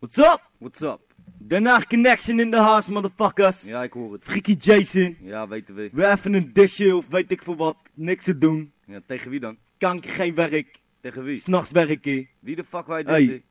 What's up? What's up? Den Haag Connection in the house, motherfuckers. Ja, ik hoor het. Freaky Jason. Ja, weten we. We even een disje of weet ik veel wat. Niks te doen. Ja, tegen wie dan? Kanker, geen werk. Tegen wie? S'nachts werken. Wie de fuck wij Hey. dissen?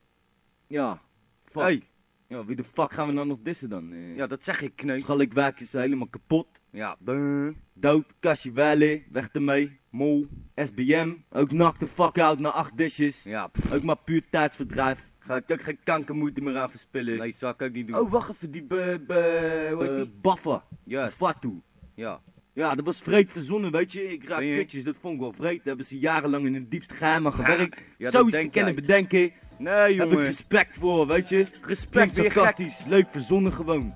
Ja. Fuck. Hey. Ja, wie de fuck gaan we dan nog dissen dan? Eh, Ja, dat zeg ik, kneus. Schalk werk is helemaal kapot. Ja, buh. Dood, Cassie Valley, weg ermee. Mol, SBM, ook knock the fuck out na acht dishes. Ja, pff. Ook maar puur tijdsverdrijf. Ga ik ook geen kankermoeite meer aan verspillen. Nee, zou ik ook niet doen. Oh, wacht even, die be, be, hoe heet die? Baffa. Juist. Fatu. Ja. Ja, dat was vreed verzonnen, weet je. Ik raak je? kutjes, dat vond ik wel vreed. Daar hebben ze jarenlang in het diepste geheim aan gewerkt. ja, Zo dat is te kennen bedenken. Nee, Daar heb ik jongen. respect voor, weet je. Respect, sarcastisch, leuk verzonnen gewoon.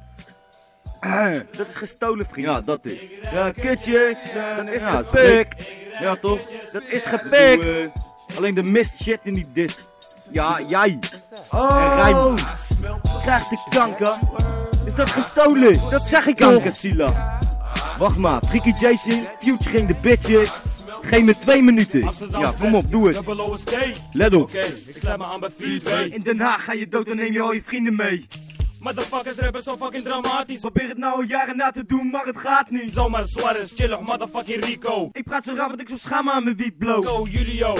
Dat is gestolen, vriend. Ja, dat is. Ja, kutjes. Dan is ja, gepikt. Ja, toch? Dat is Ik gepikt. eh, alleen de mist shit in die dis. Ja, jij. En rijm. Krijgt de kanker. Is dat gestolen? Dat zeg ik ook. Sila. Wacht maar, Freaky Jason, Future ging de bitches. Geef me twee minuten. Ja, kom op, doe het. Let op. Oké, ik sluit me aan bij 4-2. In Den Haag ga je dood en neem je al je vrienden mee. Motherfuckers rappen zo fucking dramatisch. Probeer het nou al jaren na te doen, maar het gaat niet. Zomaar Suarez, chillig, motherfucking Rico. Ik praat zo rap dat ik zo schaam aan mijn wiet blow. Go, Julio.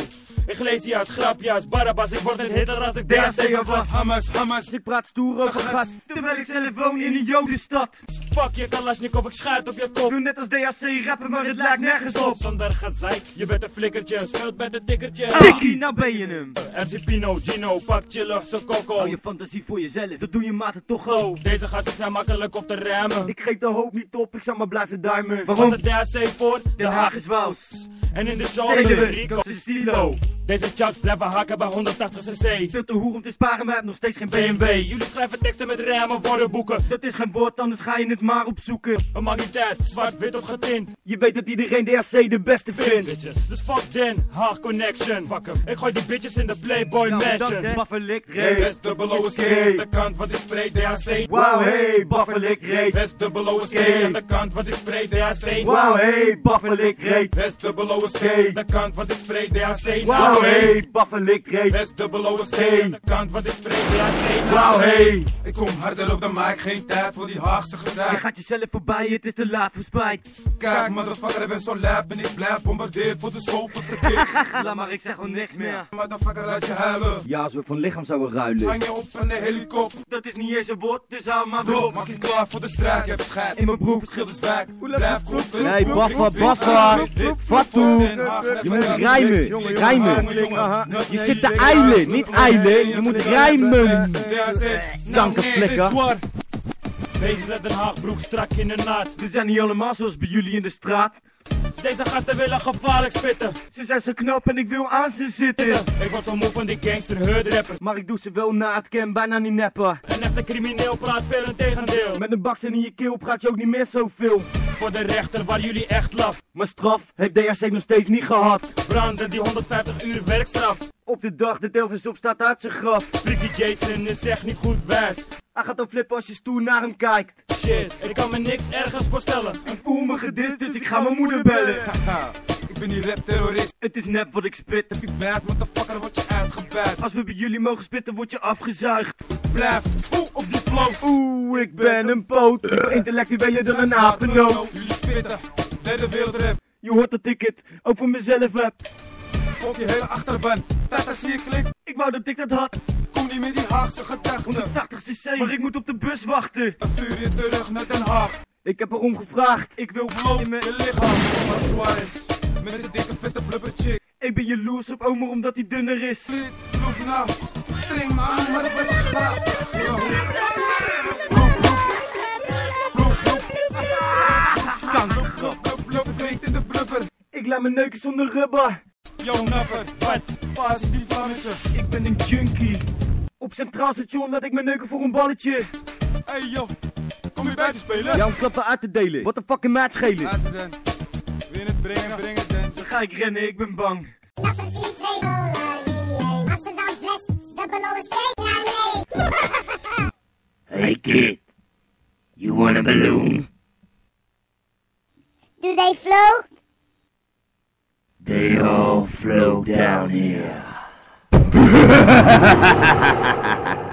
Ik lees juist, grap juist, Barabbas. Ik word een hitter als ik DHC was. Hamas, Hamas. Ik praat stoer over gas, terwijl ik zelf woon in een jodenstad. Fuck je Kalashnikov, ik schuit op je kop. doe net als DHC rappen, maar het lijkt nergens op. Zonder gezeik, je bent een flikkertje, speelt met een tikkertje. Pikkie, nou ben je hem. MC Pino, Gino, pak chillig, zo coco. Hou je fantasie voor jezelf, dat doe je maten toch ook. Deze gasten zijn makkelijk op te remmen. Ik geef de hoop niet op, ik zal maar blijven duimen. Was het DHC voor? Den Haag is wous. En in de we Rico. Rico's stilo. Deze chucks blijven hakken bij 180 cc. Veel te hoer om te sparen, maar heb nog steeds geen BMW. Jullie schrijven teksten met rijmen, woordenboeken. Dat is geen woord, anders ga je het maar opzoeken. Een uit, zwart, wit of getint. Je weet dat iedereen DHC de beste vindt. Bitches. Dus fuck Den, Haag Connection. Fuck 'em. Ik gooi die bitches in de Playboy Mansion. Baffelik West reet. dubbel is. Aan de kant wat ik spreek, DHC. Wauw, hey, Baffelik reet. West dubbel is. Aan de kant wat ik spreek, DHC. Wauw, hey, Baffelik reet. West dubbel O is K. Aan de kant wat ik spreek, DHC. Wauw, hey, Baffelik reet. West dubbel O is K. Aan de kant wat ik spreek, DHC. Wauw, hey. Ik kom harder op de mic, geen tijd voor die Haagse Je gezeik. gaat jezelf voorbij, het is te laat voor spijt. Kijk, motherfucker, ik ben zo lijp en ik blijf bombardeerd voor de zoveelste keer. Laat maar, ik zeg gewoon niks meer. Motherfucker, laat je huilen. Ja, als we van lichaam zouden ruilen. Hang je op van de helikopter. Dat is niet eens een woord, dus hou maar op. maak je klaar voor de strijd, je hebt scheid. In mijn broek. Verschil is wijk, blijf proeven. Nee, baffa, baffa. Fatu. Je moet rijmen, rijmen. Je zit te eilen, niet eilen. Je moet rijmen. Kankerflikker. Deze met Den Haag broek strak in de naad. Ze zijn niet allemaal zoals bij jullie in de straat. Deze gasten willen gevaarlijk spitten. Ze zijn zo knap en ik wil aan ze zitten. Ik word zo moe van die gangster hood rappers. Maar ik doe ze wel na, het kan bijna niet neppen. Een echte crimineel praat veel een tegendeel. Met een baksel in je keel praat je ook niet meer zoveel. Voor de rechter waar jullie echt laf. Maar straf heeft DHC nog steeds niet gehad. Branden die 150 uur werkstraf. Op de dag dat Elvis opstaat uit zijn graf. Freaky Jason is echt niet goed wijs. Hij gaat dan flippen als je stoer naar hem kijkt. Shit, ik kan me niks ergens voorstellen. Ik voel me gedist, dus ik ga mijn moeder bellen. Haha, ik ben die rap-terrorist. Het is nep wat ik spit. Heb je bad, motherfucker, word je uitgebuit. Als we bij jullie mogen spitten, word je afgezuigd. Blijf oeh, op die flow. Oeh, ik ben een poot. Intellectueler dan een apenoot. Jullie spitten, derde wereldrap. Je hoort dat ik het ook voor mezelf heb. Volg je hele achterban. Tata zie je klik, Ik wou dat ik dat had. Niet met die Haagse gedachten. 180 cc, maar ik moet op de bus wachten. Dan stuur je terug naar Den Haag. Ik heb erom gevraagd. Ik wil Flow in mijn... lichaam, maar Suarez. Met een dikke vette blubber chick. Ik ben jaloers op Omer omdat hij dunner is. Zit, loop nou, string me aan, maar ik ben Kankergrap. in de blubber. Ik laat me neuken zonder rubber. Yo, naffer, Wat? pas die vlammetje. Ik ben een junkie. Op Centraal Station laat ik me neuken voor een balletje. Hey yo, kom je buiten spelen? Ja, om klappen uit te delen. Wat de fucking maat schelen. Luister dan, je het brengen, breng het dan. Dan ga ik rennen, ik ben bang. Amsterdam West, dubbel O is ja nee. Hey kid, you want a balloon? Do they float? They all flow down here. ha ha ha ha ha ha